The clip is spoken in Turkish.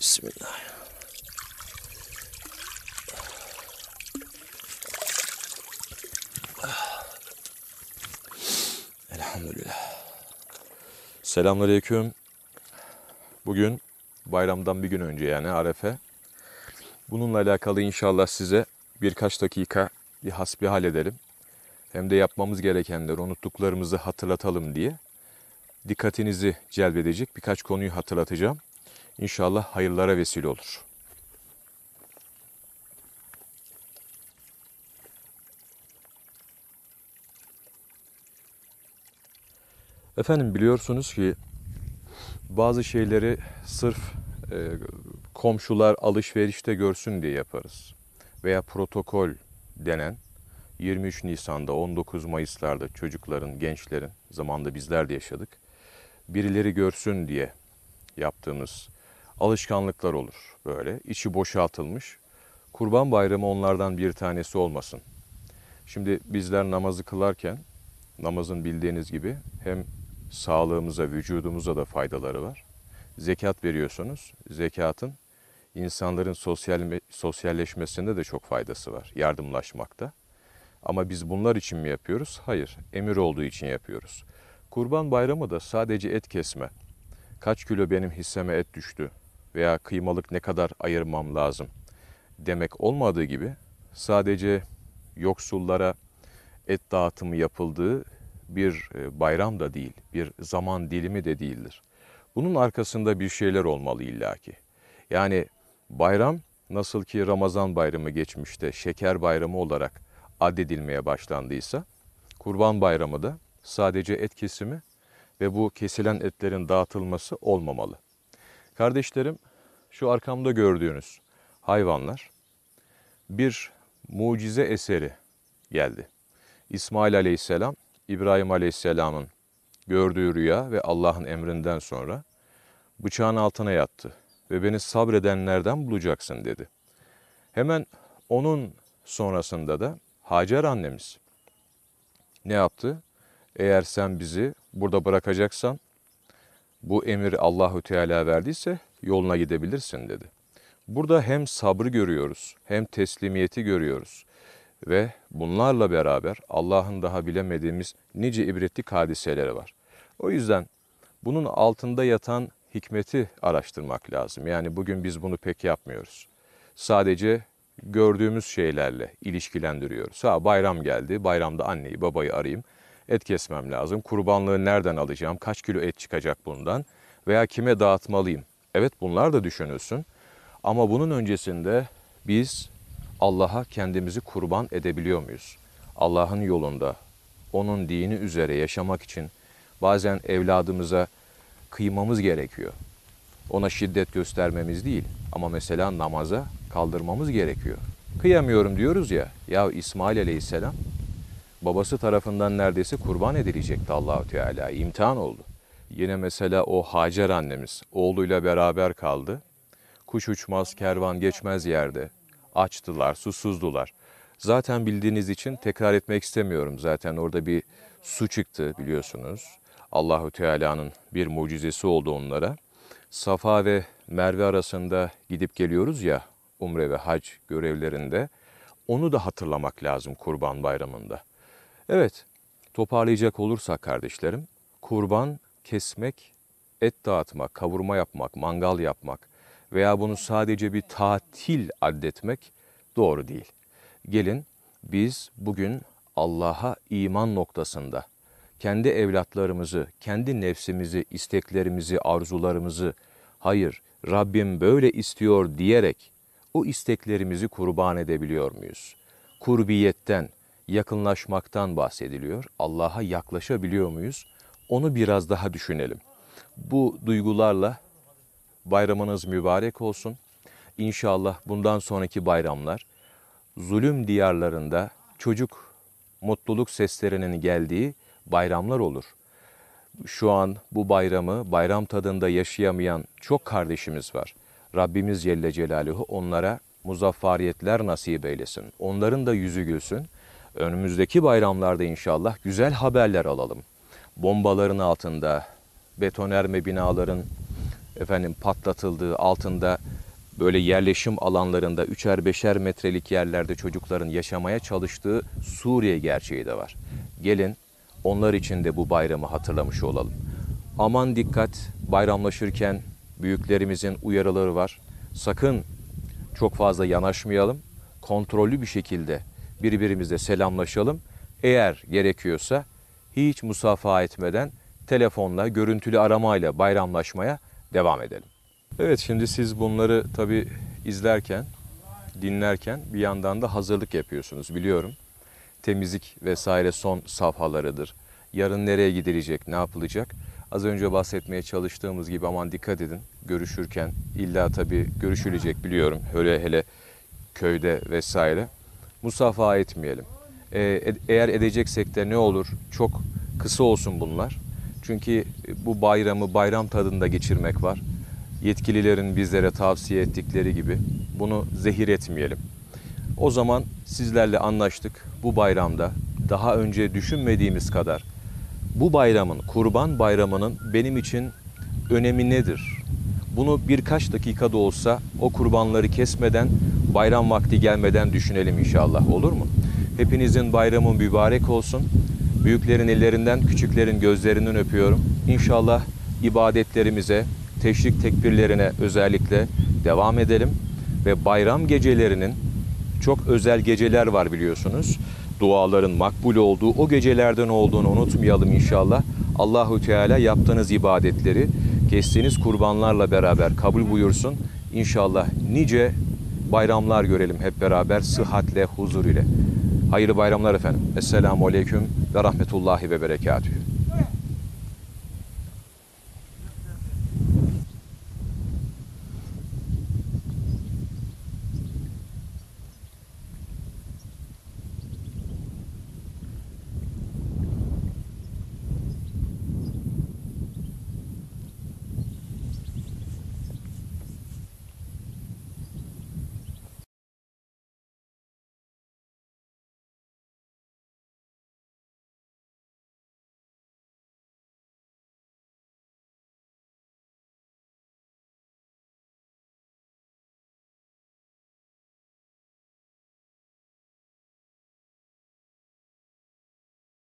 Bismillah. Elhamdülillah. Selamünaleyküm. Bugün bayramdan bir gün önce yani Arefe. Bununla alakalı inşallah size birkaç dakika bir hasbihal edelim. Hem de yapmamız gerekenleri, unuttuklarımızı hatırlatalım diye dikkatinizi celbedecek birkaç konuyu hatırlatacağım. İnşallah hayırlara vesile olur. Efendim biliyorsunuz ki bazı şeyleri sırf e, komşular alışverişte görsün diye yaparız. Veya protokol denen 23 Nisan'da 19 Mayıs'larda çocukların, gençlerin zamanda bizler de yaşadık. Birileri görsün diye yaptığımız alışkanlıklar olur böyle. içi boşaltılmış. Kurban Bayramı onlardan bir tanesi olmasın. Şimdi bizler namazı kılarken namazın bildiğiniz gibi hem sağlığımıza, vücudumuza da faydaları var. Zekat veriyorsunuz. Zekatın insanların sosyal sosyalleşmesinde de çok faydası var. Yardımlaşmakta. Ama biz bunlar için mi yapıyoruz? Hayır, emir olduğu için yapıyoruz. Kurban Bayramı da sadece et kesme. Kaç kilo benim hisseme et düştü veya kıymalık ne kadar ayırmam lazım demek olmadığı gibi sadece yoksullara et dağıtımı yapıldığı bir e, bayram da değil, bir zaman dilimi de değildir. Bunun arkasında bir şeyler olmalı illaki. Yani bayram nasıl ki Ramazan bayramı geçmişte şeker bayramı olarak addedilmeye başlandıysa, Kurban bayramı da sadece et kesimi ve bu kesilen etlerin dağıtılması olmamalı. Kardeşlerim, şu arkamda gördüğünüz hayvanlar bir mucize eseri geldi. İsmail Aleyhisselam İbrahim Aleyhisselam'ın gördüğü rüya ve Allah'ın emrinden sonra bıçağın altına yattı ve beni sabredenlerden bulacaksın dedi. Hemen onun sonrasında da Hacer annemiz ne yaptı? Eğer sen bizi burada bırakacaksan bu emir Allahü Teala verdiyse yoluna gidebilirsin dedi. Burada hem sabrı görüyoruz, hem teslimiyeti görüyoruz. Ve bunlarla beraber Allah'ın daha bilemediğimiz nice ibretlik hadiseleri var. O yüzden bunun altında yatan hikmeti araştırmak lazım. Yani bugün biz bunu pek yapmıyoruz. Sadece gördüğümüz şeylerle ilişkilendiriyoruz. Ha bayram geldi, bayramda anneyi babayı arayayım, et kesmem lazım, kurbanlığı nereden alacağım, kaç kilo et çıkacak bundan veya kime dağıtmalıyım. Evet bunlar da düşünülsün ama bunun öncesinde biz Allah'a kendimizi kurban edebiliyor muyuz? Allah'ın yolunda, onun dini üzere yaşamak için bazen evladımıza kıymamız gerekiyor. Ona şiddet göstermemiz değil ama mesela namaza kaldırmamız gerekiyor. Kıyamıyorum diyoruz ya, ya İsmail Aleyhisselam babası tarafından neredeyse kurban edilecekti Allahu Teala. imtihan oldu. Yine mesela o Hacer annemiz oğluyla beraber kaldı. Kuş uçmaz, kervan geçmez yerde açtılar, susuzdular. Zaten bildiğiniz için tekrar etmek istemiyorum. Zaten orada bir su çıktı biliyorsunuz. Allahu Teala'nın bir mucizesi oldu onlara. Safa ve Merve arasında gidip geliyoruz ya umre ve hac görevlerinde. Onu da hatırlamak lazım Kurban Bayramı'nda. Evet, toparlayacak olursak kardeşlerim, kurban kesmek, et dağıtmak, kavurma yapmak, mangal yapmak, veya bunu sadece bir tatil addetmek doğru değil. Gelin biz bugün Allah'a iman noktasında kendi evlatlarımızı, kendi nefsimizi, isteklerimizi, arzularımızı hayır Rabbim böyle istiyor diyerek o isteklerimizi kurban edebiliyor muyuz? Kurbiyetten, yakınlaşmaktan bahsediliyor. Allah'a yaklaşabiliyor muyuz? Onu biraz daha düşünelim. Bu duygularla Bayramınız mübarek olsun. İnşallah bundan sonraki bayramlar zulüm diyarlarında çocuk mutluluk seslerinin geldiği bayramlar olur. Şu an bu bayramı bayram tadında yaşayamayan çok kardeşimiz var. Rabbimiz Celle Celaluhu onlara muzaffariyetler nasip eylesin. Onların da yüzü gülsün. Önümüzdeki bayramlarda inşallah güzel haberler alalım. Bombaların altında, betonerme binaların efendim patlatıldığı altında böyle yerleşim alanlarında üçer beşer metrelik yerlerde çocukların yaşamaya çalıştığı Suriye gerçeği de var. Gelin onlar için de bu bayramı hatırlamış olalım. Aman dikkat bayramlaşırken büyüklerimizin uyarıları var. Sakın çok fazla yanaşmayalım. Kontrollü bir şekilde birbirimizle selamlaşalım. Eğer gerekiyorsa hiç musafaha etmeden telefonla, görüntülü aramayla bayramlaşmaya devam edelim. Evet şimdi siz bunları tabii izlerken, dinlerken bir yandan da hazırlık yapıyorsunuz biliyorum. Temizlik vesaire son safhalarıdır. Yarın nereye gidilecek, ne yapılacak? Az önce bahsetmeye çalıştığımız gibi aman dikkat edin. Görüşürken illa tabii görüşülecek biliyorum. Öyle hele köyde vesaire. Musafaha etmeyelim. E- eğer edeceksek de ne olur? Çok kısa olsun bunlar. Çünkü bu bayramı bayram tadında geçirmek var. Yetkililerin bizlere tavsiye ettikleri gibi bunu zehir etmeyelim. O zaman sizlerle anlaştık. Bu bayramda daha önce düşünmediğimiz kadar bu bayramın, Kurban Bayramı'nın benim için önemi nedir? Bunu birkaç dakikada olsa o kurbanları kesmeden, bayram vakti gelmeden düşünelim inşallah. Olur mu? Hepinizin bayramı mübarek olsun. Büyüklerin ellerinden, küçüklerin gözlerinden öpüyorum. İnşallah ibadetlerimize, teşrik tekbirlerine özellikle devam edelim ve bayram gecelerinin çok özel geceler var biliyorsunuz. Duaların makbul olduğu o gecelerden olduğunu unutmayalım inşallah. Allahu Teala yaptığınız ibadetleri kestiğiniz kurbanlarla beraber kabul buyursun. İnşallah nice bayramlar görelim hep beraber sıhhatle, huzur ile. Hayırlı bayramlar efendim. Esselamu Aleyküm ve Rahmetullahi ve Berekatühü.